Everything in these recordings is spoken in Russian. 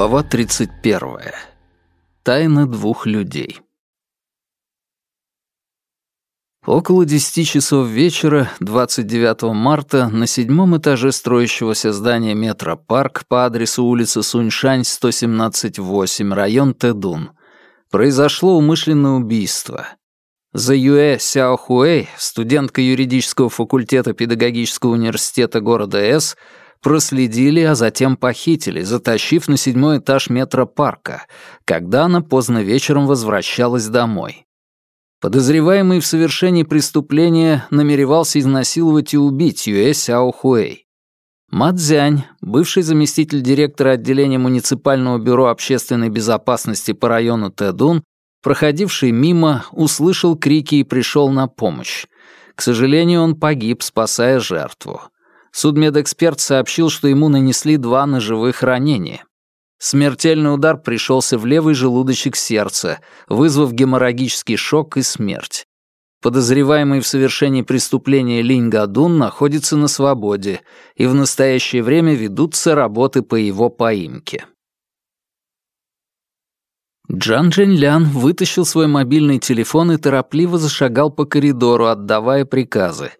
Глава 31. Тайна двух людей. Около десяти часов вечера 29 марта на седьмом этаже строящегося здания «Метропарк» по адресу улица Суньшань, 117-8, район Тэдун, произошло умышленное убийство. За Юэ Сяохуэй, студентка юридического факультета педагогического университета города С, проследили, а затем похитили, затащив на седьмой этаж метропарка, когда она поздно вечером возвращалась домой. Подозреваемый в совершении преступления намеревался изнасиловать и убить Юэ Сяо Хуэй. Мадзянь, бывший заместитель директора отделения муниципального бюро общественной безопасности по району Тэдун, проходивший мимо, услышал крики и пришел на помощь. К сожалению, он погиб, спасая жертву. Судмедэксперт сообщил, что ему нанесли два ножевых ранения. Смертельный удар пришелся в левый желудочек сердца, вызвав геморрагический шок и смерть. Подозреваемый в совершении преступления Линь Гадун находится на свободе, и в настоящее время ведутся работы по его поимке. Джан Джэньлян вытащил свой мобильный телефон и торопливо зашагал по коридору, отдавая приказы.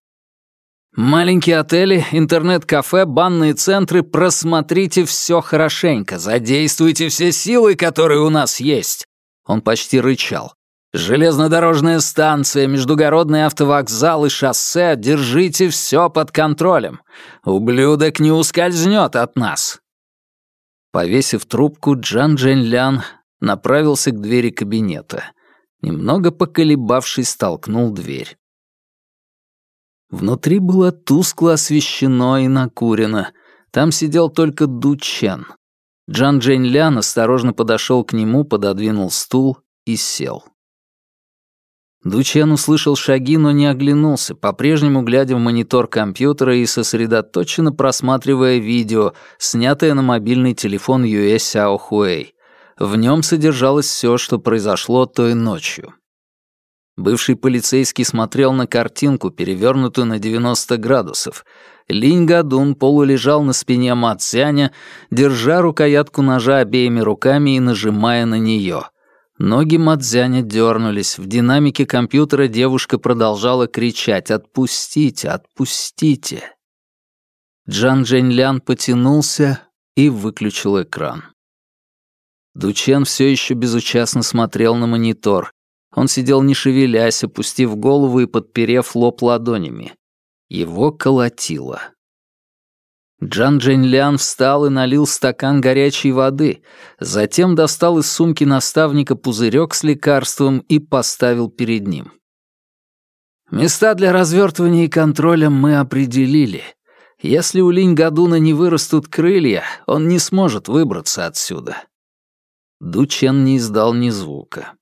Маленькие отели, интернет-кафе, банные центры, просмотрите все хорошенько, задействуйте все силы, которые у нас есть. Он почти рычал. Железнодорожная станция, междугородный автовокзал и шоссе, держите все под контролем. Ублюдок не ускользнет от нас. Повесив трубку, Джан Джен Лян направился к двери кабинета. Немного поколебавшись, толкнул дверь. Внутри было тускло освещено и накурено. Там сидел только Ду Чен. Джан Джень Лян осторожно подошел к нему, пододвинул стул и сел. Ду Чен услышал шаги, но не оглянулся, по-прежнему глядя в монитор компьютера и сосредоточенно просматривая видео, снятое на мобильный телефон Юэ Сяо. В нем содержалось все, что произошло той ночью. Бывший полицейский смотрел на картинку, перевернутую на 90 градусов. Линь Гадун полулежал на спине Мацяня, держа рукоятку ножа обеими руками и нажимая на нее. Ноги Мадзяня дернулись. В динамике компьютера девушка продолжала кричать «Отпустите! Отпустите!». Джан Джэньлян потянулся и выключил экран. Дучен все еще безучастно смотрел на монитор. Он сидел не шевелясь, опустив голову и подперев лоб ладонями. Его колотило. Джан Джень Лян встал и налил стакан горячей воды, затем достал из сумки наставника пузырек с лекарством и поставил перед ним. Места для развертывания и контроля мы определили. Если у Линь Гадуна не вырастут крылья, он не сможет выбраться отсюда. Ду Чен не издал ни звука.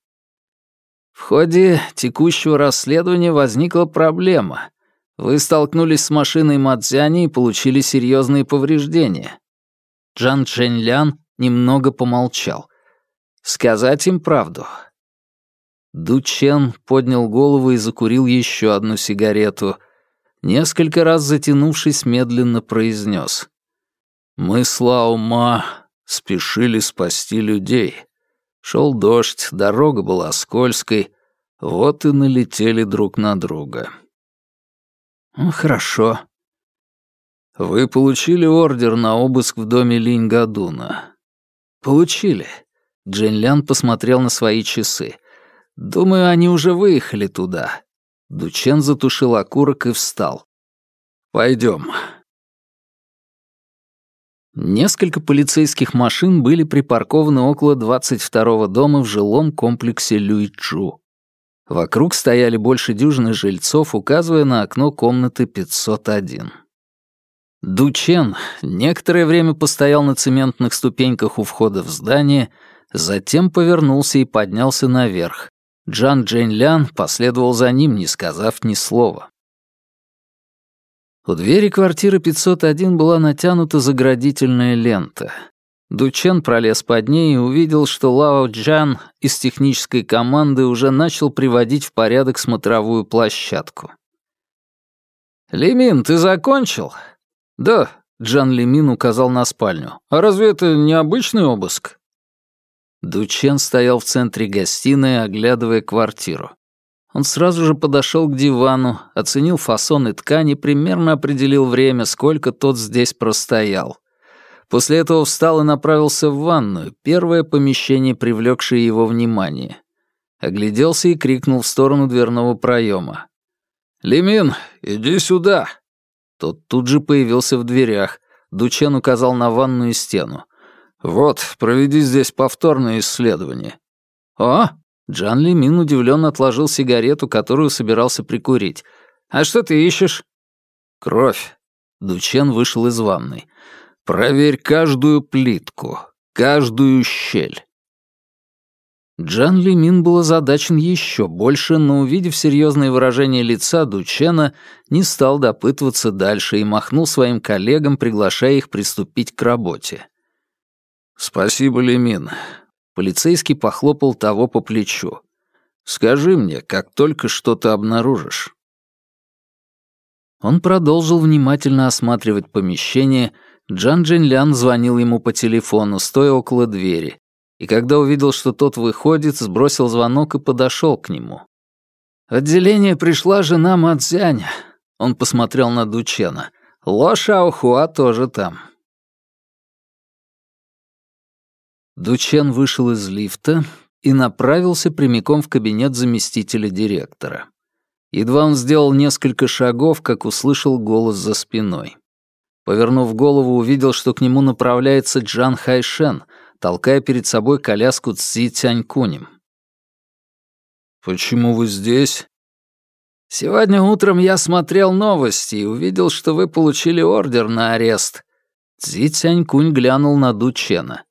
В ходе текущего расследования возникла проблема. Вы столкнулись с машиной Мадзяни и получили серьезные повреждения. Джан Чжэньлян немного помолчал. Сказать им правду. Ду Чен поднял голову и закурил еще одну сигарету. Несколько раз затянувшись, медленно произнес. «Мы с Лао Ма спешили спасти людей. Шел дождь, дорога была скользкой, вот и налетели друг на друга. Ну, хорошо. Вы получили ордер на обыск в доме Линь Гадуна. Получили. Джинлян посмотрел на свои часы. Думаю, они уже выехали туда. Дучен затушил окурок и встал. Пойдем. Несколько полицейских машин были припаркованы около 22-го дома в жилом комплексе Люйчжу. Вокруг стояли больше дюжины жильцов, указывая на окно комнаты 501. Дучен некоторое время постоял на цементных ступеньках у входа в здание, затем повернулся и поднялся наверх. Джан Джень Лян последовал за ним, не сказав ни слова. У двери квартиры 501 была натянута заградительная лента. Дучен пролез под ней и увидел, что Лао Джан из технической команды уже начал приводить в порядок смотровую площадку. «Лимин, ты закончил?» «Да, Джан Лимин указал на спальню. «А разве это не обычный обыск?» Дучен стоял в центре гостиной, оглядывая квартиру. Он сразу же подошел к дивану, оценил фасон и ткань и примерно определил время, сколько тот здесь простоял. После этого встал и направился в ванную, первое помещение, привлекшее его внимание. Огляделся и крикнул в сторону дверного проема. «Лимин, иди сюда!» Тот тут же появился в дверях. Дучен указал на ванную стену. «Вот, проведи здесь повторное исследование». «О!» Джан Ли Мин удивленно отложил сигарету, которую собирался прикурить. «А что ты ищешь?» «Кровь». Дучен вышел из ванной. «Проверь каждую плитку, каждую щель». Джан Ли Мин был озадачен еще больше, но, увидев серьезное выражение лица Дучена, не стал допытываться дальше и махнул своим коллегам, приглашая их приступить к работе. «Спасибо, Лимин». Полицейский похлопал того по плечу. «Скажи мне, как только что-то обнаружишь». Он продолжил внимательно осматривать помещение. Джан Джинлян звонил ему по телефону, стоя около двери, и когда увидел, что тот выходит, сбросил звонок и подошел к нему. «В отделение пришла жена Мадзяня». Он посмотрел на Дучена. «Ло Шаохуа тоже там. Дучен вышел из лифта и направился прямиком в кабинет заместителя директора. Едва он сделал несколько шагов, как услышал голос за спиной. Повернув голову, увидел, что к нему направляется Джан Хайшен, толкая перед собой коляску Цзи Тянькунем. «Почему вы здесь?» «Сегодня утром я смотрел новости и увидел, что вы получили ордер на арест». Цзи Тянькунь глянул на Дучена.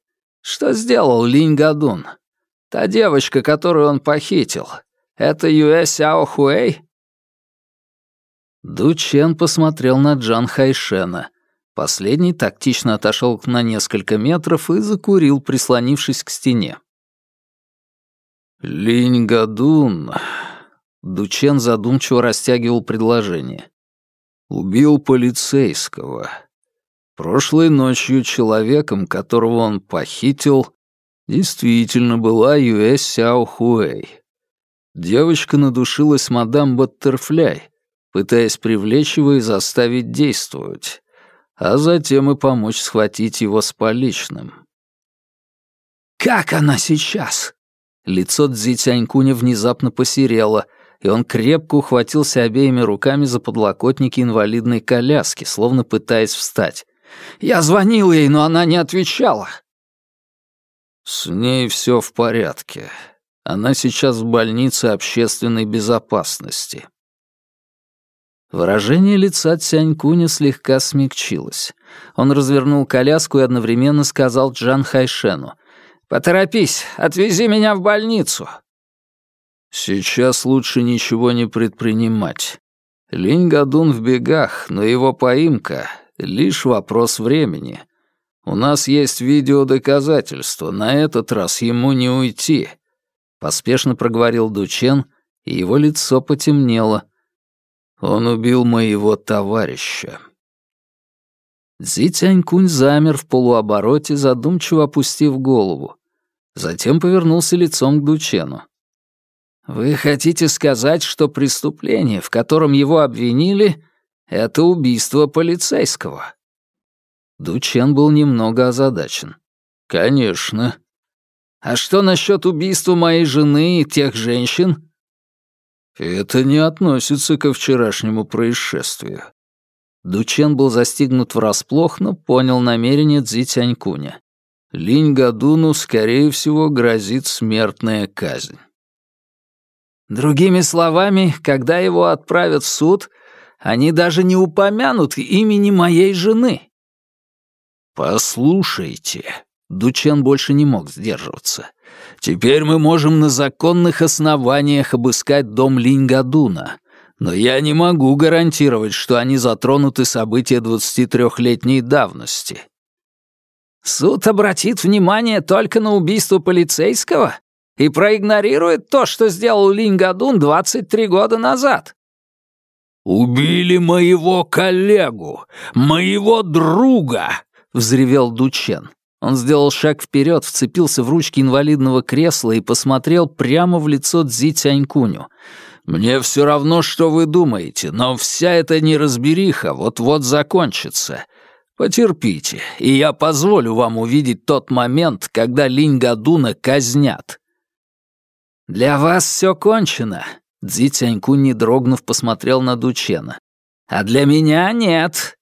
Что сделал Линь Гадун? Та девочка, которую он похитил. Это Юэ Сяо Хуэй?» Ду Чен посмотрел на Джан Хайшена. Последний тактично отошел на несколько метров и закурил, прислонившись к стене. «Линь Гадун...» Дучен задумчиво растягивал предложение. «Убил полицейского. Прошлой ночью человеком, которого он похитил, действительно была Юэ Сяо Хуэй. Девочка надушилась мадам Баттерфляй, пытаясь привлечь его и заставить действовать, а затем и помочь схватить его с поличным. «Как она сейчас?» Лицо Цзи Тянькуня внезапно посерело, и он крепко ухватился обеими руками за подлокотники инвалидной коляски, словно пытаясь встать. Я звонил ей, но она не отвечала. С ней все в порядке. Она сейчас в больнице общественной безопасности. Выражение лица Цянькуня слегка смягчилось. Он развернул коляску и одновременно сказал Джан Хайшену. «Поторопись, отвези меня в больницу». «Сейчас лучше ничего не предпринимать. Линь Гадун в бегах, но его поимка Лишь вопрос времени. У нас есть видеодоказательства, на этот раз ему не уйти. Поспешно проговорил Дучен, и его лицо потемнело. Он убил моего товарища. Цзи Тянькунь замер в полуобороте, задумчиво опустив голову. Затем повернулся лицом к Дучену. «Вы хотите сказать, что преступление, в котором его обвинили, это убийство полицейского». Дучен был немного озадачен. «Конечно». «А что насчет убийства моей жены и тех женщин?» «Это не относится ко вчерашнему происшествию». Дучен был застигнут врасплох, но понял намерение Цзи Тянькуня. Линь Гадуну, скорее всего, грозит смертная казнь. Другими словами, когда его отправят в суд, они даже не упомянут имени моей жены». «Послушайте», — Дучен больше не мог сдерживаться, «теперь мы можем на законных основаниях обыскать дом Линьгадуна, но я не могу гарантировать, что они затронуты события 23-летней давности». «Суд обратит внимание только на убийство полицейского и проигнорирует то, что сделал Линьгадун 23 года назад», «Убили моего коллегу, моего друга!» — взревел Дучен. Он сделал шаг вперед, вцепился в ручки инвалидного кресла и посмотрел прямо в лицо Цзи Тянькуню. «Мне все равно, что вы думаете, но вся эта неразбериха вот-вот закончится. Потерпите, и я позволю вам увидеть тот момент, когда Линь Гадуна казнят». «Для вас все кончено», Цзи Тянькунь, не дрогнув, посмотрел на Дучена. «А для меня нет».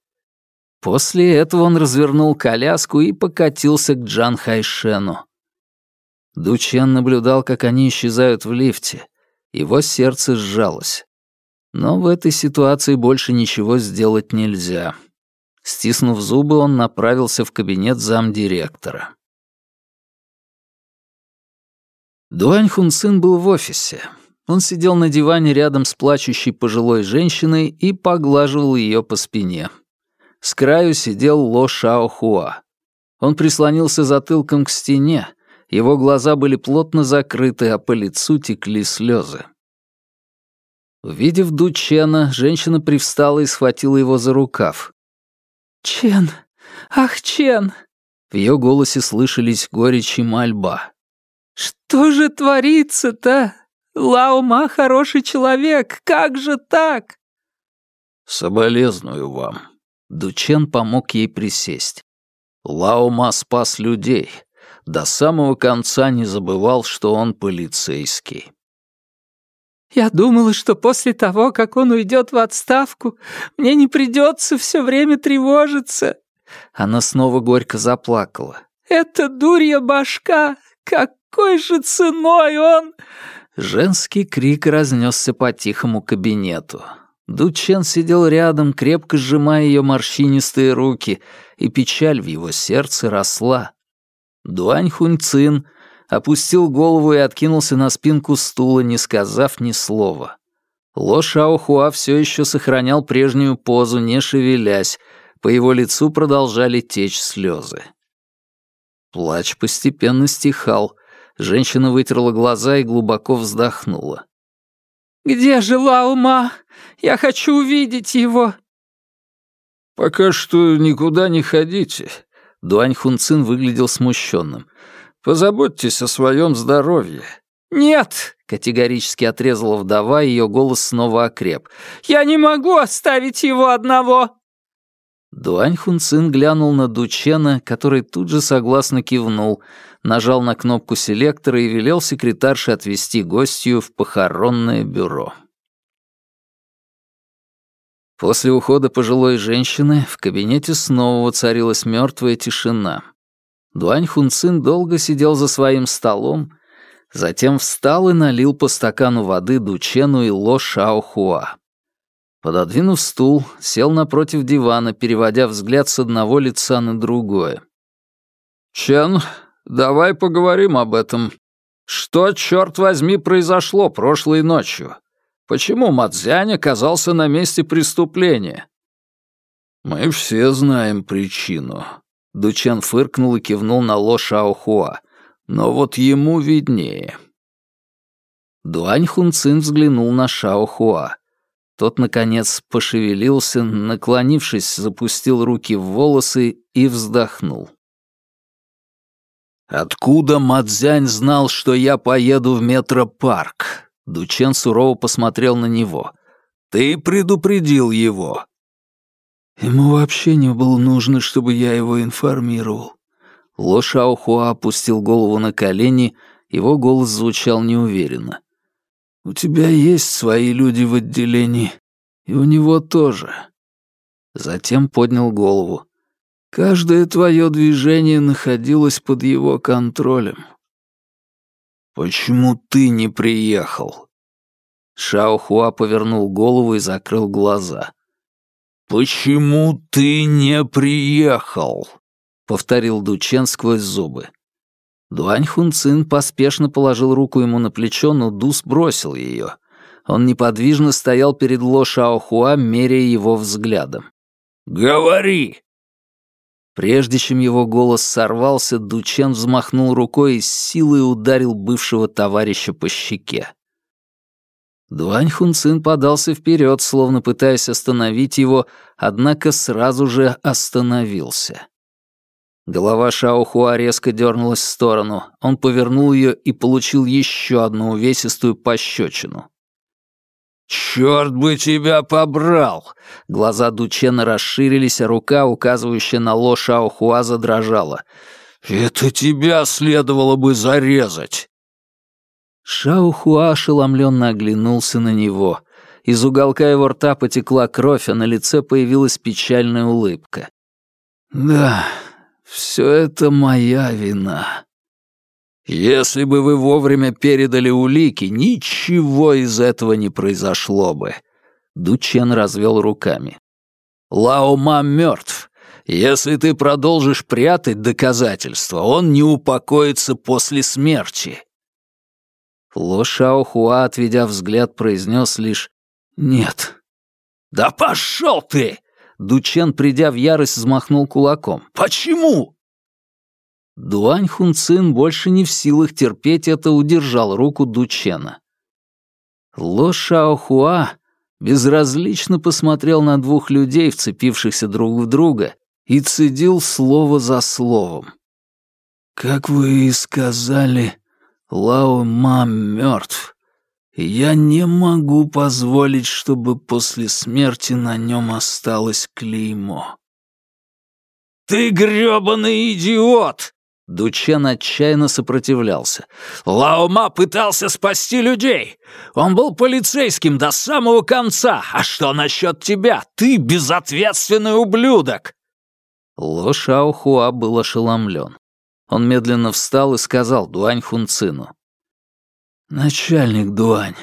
После этого он развернул коляску и покатился к Джан Хайшену. Дучен наблюдал, как они исчезают в лифте. Его сердце сжалось. Но в этой ситуации больше ничего сделать нельзя. Стиснув зубы, он направился в кабинет замдиректора. Дуань Хунцин был в офисе. Он сидел на диване рядом с плачущей пожилой женщиной и поглаживал ее по спине. С краю сидел Ло Шао Хуа. Он прислонился затылком к стене, его глаза были плотно закрыты, а по лицу текли слезы. Увидев Ду Чена, женщина привстала и схватила его за рукав. «Чен! Ах, Чен!» В ее голосе слышались горечь и мольба. «Что же творится-то? Лаума хороший человек, как же так?» «Соболезную вам». Дучен помог ей присесть. Лаума спас людей. До самого конца не забывал, что он полицейский. «Я думала, что после того, как он уйдет в отставку, мне не придется все время тревожиться». Она снова горько заплакала. «Это дурья башка! Какой же ценой он...» Женский крик разнесся по тихому кабинету. Дучен сидел рядом, крепко сжимая ее морщинистые руки, и печаль в его сердце росла. Дуань Хуньцин опустил голову и откинулся на спинку стула, не сказав ни слова. Ло Шаохуа все еще сохранял прежнюю позу, не шевелясь, по его лицу продолжали течь слезы. Плач постепенно стихал, Женщина вытерла глаза и глубоко вздохнула. «Где же Лаума? Я хочу увидеть его!» «Пока что никуда не ходите», — Дуань Хунцин выглядел смущенным. «Позаботьтесь о своем здоровье». «Нет!» — категорически отрезала вдова, ее голос снова окреп. «Я не могу оставить его одного!» Дуань Хунцин глянул на Дучена, который тут же согласно кивнул, нажал на кнопку селектора и велел секретарше отвезти гостью в похоронное бюро. После ухода пожилой женщины в кабинете снова воцарилась мертвая тишина. Дуань Хунцин долго сидел за своим столом, затем встал и налил по стакану воды Дучену и Ло Шаохуа. Пододвинув стул, сел напротив дивана, переводя взгляд с одного лица на другое. «Чен, давай поговорим об этом. Что, черт возьми, произошло прошлой ночью? Почему Мадзянь оказался на месте преступления?» «Мы все знаем причину», — Дучен фыркнул и кивнул на Ло Шаохуа. «Но вот ему виднее». Дуань Хунцин взглянул на Шаохуа. Тот, наконец, пошевелился, наклонившись, запустил руки в волосы и вздохнул. «Откуда Мадзянь знал, что я поеду в метропарк?» Дучен сурово посмотрел на него. «Ты предупредил его». Ему вообще не было нужно, чтобы я его информировал. Ло Шаохуа опустил голову на колени, его голос звучал неуверенно. У тебя есть свои люди в отделении, и у него тоже. Затем поднял голову. Каждое твое движение находилось под его контролем. Почему ты не приехал? Шао Хуа повернул голову и закрыл глаза. «Почему ты не приехал?» — повторил Дучен сквозь зубы. Дуань Хунцин поспешно положил руку ему на плечо, но Ду сбросил ее. Он неподвижно стоял перед Ло Шаохуа, меряя его взглядом. «Говори!» Прежде чем его голос сорвался, Дучен взмахнул рукой и с силой ударил бывшего товарища по щеке. Дуань Хунцин подался вперед, словно пытаясь остановить его, однако сразу же остановился. Голова Шаохуа резко дернулась в сторону. Он повернул ее и получил еще одну увесистую пощечину. «Черт бы тебя побрал!» Глаза Дучена расширились, а рука, указывающая на Ло Шаохуа, задрожала. «Это тебя следовало бы зарезать!» Шаохуа ошеломленно оглянулся на него. Из уголка его рта потекла кровь, а на лице появилась печальная улыбка. «Да, все это моя вина. Если бы вы вовремя передали улики, ничего из этого не произошло бы». Дучен развел руками. «Лаома мертв. Если ты продолжишь прятать доказательства, он не упокоится после смерти. Ло Шаохуа, отведя взгляд, произнес лишь «Нет». «Да пошел ты!» Дучен, придя в ярость, взмахнул кулаком. «Почему?» Дуань Хунцин больше не в силах терпеть это, удержал руку Дучена. Ло Шаохуа безразлично посмотрел на двух людей, вцепившихся друг в друга, и цедил слово за словом. «Как вы и сказали, Лао Мам мертв. Я не могу позволить, чтобы после смерти на нем осталось клеймо. «Ты грёбаный идиот!» Дучен отчаянно сопротивлялся. «Лаома пытался спасти людей! Он был полицейским до самого конца! А что насчет тебя? Ты безответственный ублюдок!» Ло Шаохуа был ошеломлен. Он медленно встал и сказал Дуань Хунцину. «Начальник Дуань,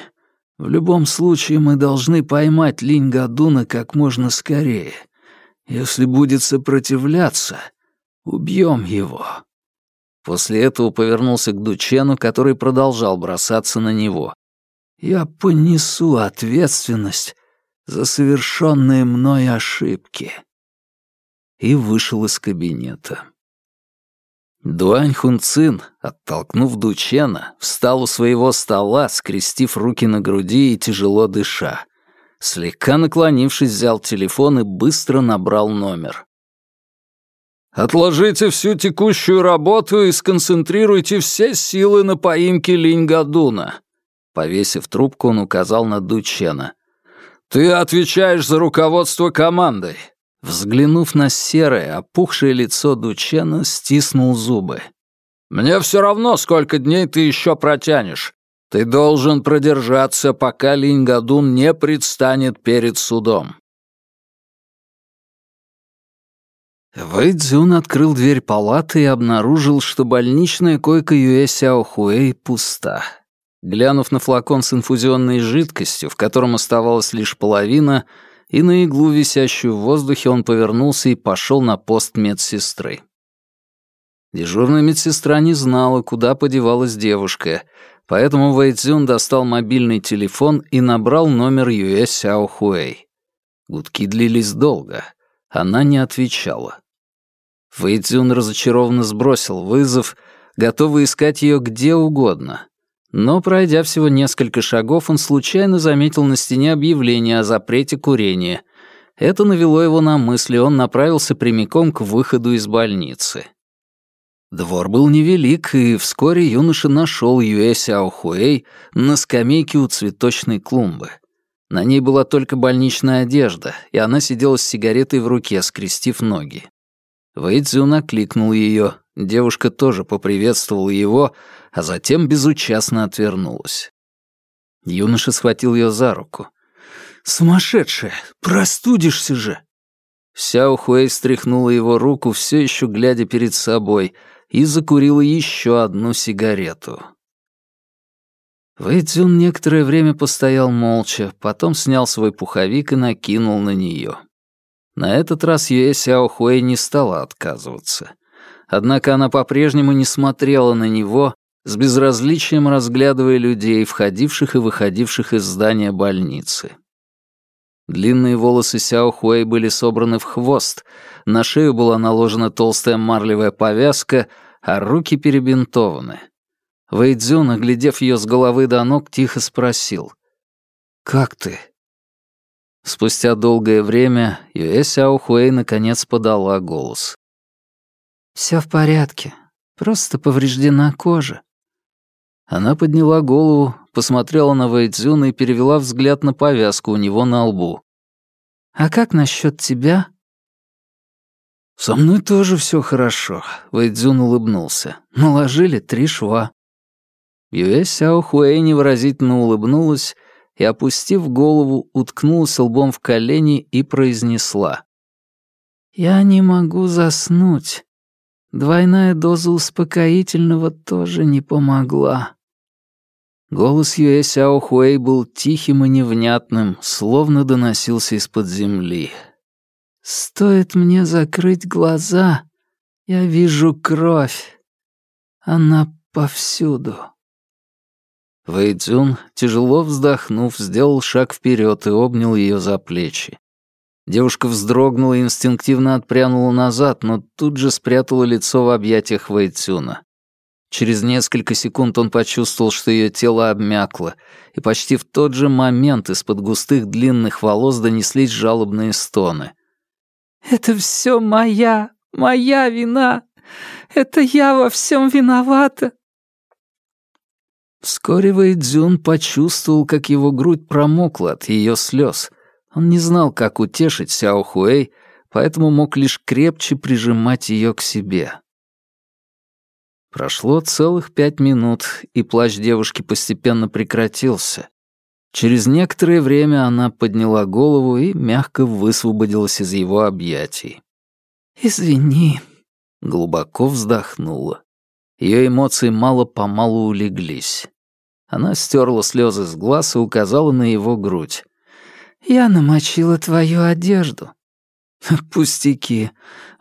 в любом случае мы должны поймать Линь Гадуна как можно скорее. Если будет сопротивляться, убьем его». После этого повернулся к Дучену, который продолжал бросаться на него. «Я понесу ответственность за совершенные мной ошибки». И вышел из кабинета. Дуань Хунцин, оттолкнув Дучена, встал у своего стола, скрестив руки на груди и тяжело дыша. Слегка наклонившись, взял телефон и быстро набрал номер. «Отложите всю текущую работу и сконцентрируйте все силы на поимке Линь-Гадуна», Повесив трубку, он указал на Дучена. «Ты отвечаешь за руководство командой. Взглянув на серое, опухшее лицо Дучена, стиснул зубы. «Мне все равно, сколько дней ты еще протянешь. Ты должен продержаться, пока Линьгадун не предстанет перед судом». Вэйдзюн открыл дверь палаты и обнаружил, что больничная койка Юэ Сяохуэй пуста. Глянув на флакон с инфузионной жидкостью, в котором оставалась лишь половина, и на иглу, висящую в воздухе, он повернулся и пошел на пост медсестры. Дежурная медсестра не знала, куда подевалась девушка, поэтому Вэйцзюн достал мобильный телефон и набрал номер Юэ Сяо Хуэй. Гудки длились долго. Она не отвечала. Вэйцзюн разочарованно сбросил вызов, готовый искать ее где угодно. Но, пройдя всего несколько шагов, он случайно заметил на стене объявление о запрете курения. Это навело его на мысли, он направился прямиком к выходу из больницы. Двор был невелик, и вскоре юноша нашел Юэ Сяохуэй на скамейке у цветочной клумбы. На ней была только больничная одежда, и она сидела с сигаретой в руке, скрестив ноги. Вэйдзю накликнул ее, девушка тоже поприветствовала его, а затем безучастно отвернулась. Юноша схватил ее за руку. «Сумасшедшая! Простудишься же!» Сяо Хуэй стряхнула его руку, все еще глядя перед собой, и закурила еще одну сигарету. Вэйцзюн некоторое время постоял молча, потом снял свой пуховик и накинул на нее. На этот раз Юэ Сяо Хуэй не стала отказываться. Однако она по-прежнему не смотрела на него, с безразличием разглядывая людей, входивших и выходивших из здания больницы. Длинные волосы Сяо Хуэй были собраны в хвост, на шею была наложена толстая марлевая повязка, а руки перебинтованы. Вэйдзюн, оглядев ее с головы до ног, тихо спросил. как ты?» Спустя долгое время Юэ Сяохуэй наконец подала голос. «Всё в порядке. Просто повреждена кожа». Она подняла голову, посмотрела на Вэйдзюна и перевела взгляд на повязку у него на лбу. «А как насчёт тебя?» «Со мной тоже всё хорошо», — Вэйдзюн улыбнулся. «Наложили три шва». Юэ Сяохуэй невыразительно улыбнулась и, опустив голову, уткнулась лбом в колени и произнесла. «Я не могу заснуть. Двойная доза успокоительного тоже не помогла». Голос Юэ Сяо Хуэй был тихим и невнятным, словно доносился из-под земли. «Стоит мне закрыть глаза, я вижу кровь. Она повсюду». Вэйдзюн, тяжело вздохнув, сделал шаг вперед и обнял ее за плечи. Девушка вздрогнула и инстинктивно отпрянула назад, но тут же спрятала лицо в объятиях Вэйцюна. Через несколько секунд он почувствовал, что ее тело обмякло, и почти в тот же момент из-под густых длинных волос донеслись жалобные стоны. «Это все моя, моя вина! Это я во всем виновата!» Вскоре Вэйдзюн почувствовал, как его грудь промокла от ее слез. Он не знал, как утешить Сяо Хуэй, поэтому мог лишь крепче прижимать ее к себе. Прошло целых пять минут, и плач девушки постепенно прекратился. Через некоторое время она подняла голову и мягко высвободилась из его объятий. «Извини», — глубоко вздохнула. Ее эмоции мало-помалу улеглись. Она стерла слезы с глаз и указала на его грудь. «Я намочила твою одежду». «Пустяки».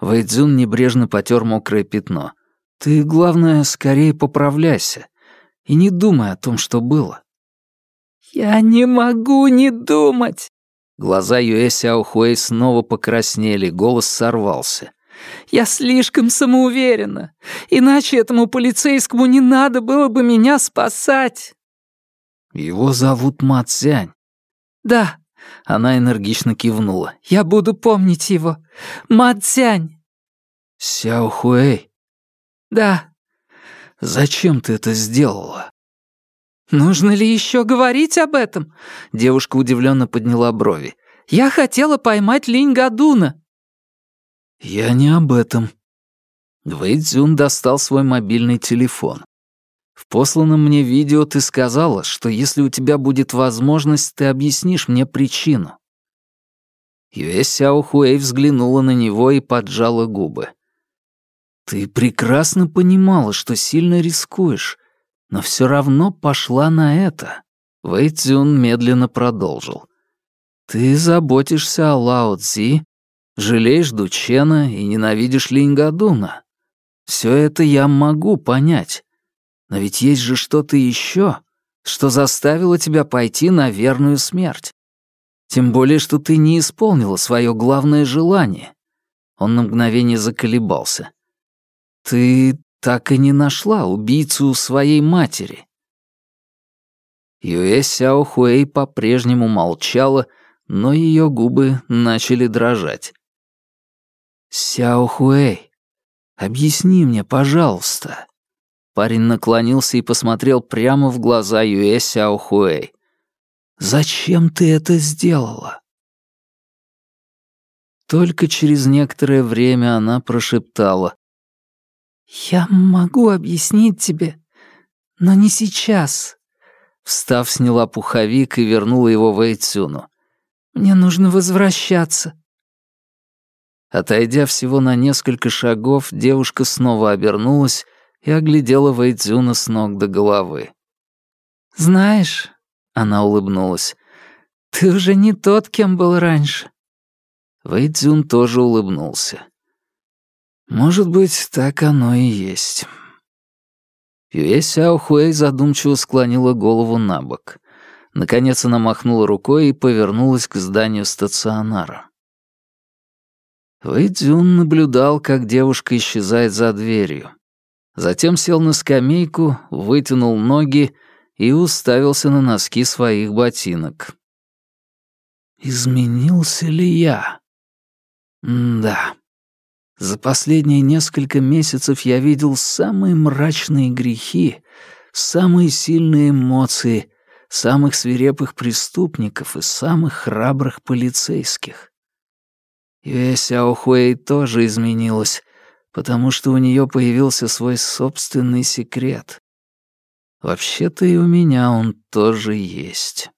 Вэйдзюн небрежно потер мокрое пятно. «Ты, главное, скорее поправляйся. И не думай о том, что было». «Я не могу не думать!» Глаза Юэ Сяохуэй снова покраснели, голос сорвался. «Я слишком самоуверена. Иначе этому полицейскому не надо было бы меня спасать». «Его зовут Мацзянь». «Да». Она энергично кивнула. «Я буду помнить его. Мацзянь». «Сяо Хуэй». «Да». «Зачем ты это сделала?» «Нужно ли еще говорить об этом?» Девушка удивленно подняла брови. «Я хотела поймать Линь Гадуна». «Я не об этом». Вэй Цзюн достал свой мобильный телефон. В посланном мне видео ты сказала, что если у тебя будет возможность, ты объяснишь мне причину. Юэ Сяо Хуэй взглянула на него и поджала губы. Ты прекрасно понимала, что сильно рискуешь, но все равно пошла на это. Вэй Цзюн медленно продолжил. Ты заботишься о Лао Цзи, жалеешь Дучена и ненавидишь Линьгадуна. Все это я могу понять. Но ведь есть же что-то еще, что заставило тебя пойти на верную смерть. Тем более, что ты не исполнила свое главное желание. Он на мгновение заколебался. Ты так и не нашла убийцу своей матери. Юэ Сяо Хуэй по-прежнему молчала, но ее губы начали дрожать. «Сяо Хуэй, объясни мне, пожалуйста, Парень наклонился и посмотрел прямо в глаза Юэ Сяо Хуэй. «Зачем ты это сделала?» Только через некоторое время она прошептала. «Я могу объяснить тебе, но не сейчас». Встав, сняла пуховик и вернула его Вэйцюну. «Мне нужно возвращаться». Отойдя всего на несколько шагов, девушка снова обернулась и оглядела Вэйдзюна с ног до головы. «Знаешь», — она улыбнулась, — «ты уже не тот, кем был раньше». Вэйдзюн тоже улыбнулся. «Может быть, так оно и есть». Юэ Сяо Хуэй задумчиво склонила голову на бок. Наконец она махнула рукой и повернулась к зданию стационара. Вэйдзюн наблюдал, как девушка исчезает за дверью. Затем сел на скамейку, вытянул ноги и уставился на носки своих ботинок. Изменился ли я? М да. За последние несколько месяцев я видел самые мрачные грехи, самые сильные эмоции, самых свирепых преступников и самых храбрых полицейских. Юэ Сяохуэй тоже изменилась, потому что у нее появился свой собственный секрет. Вообще-то и у меня он тоже есть.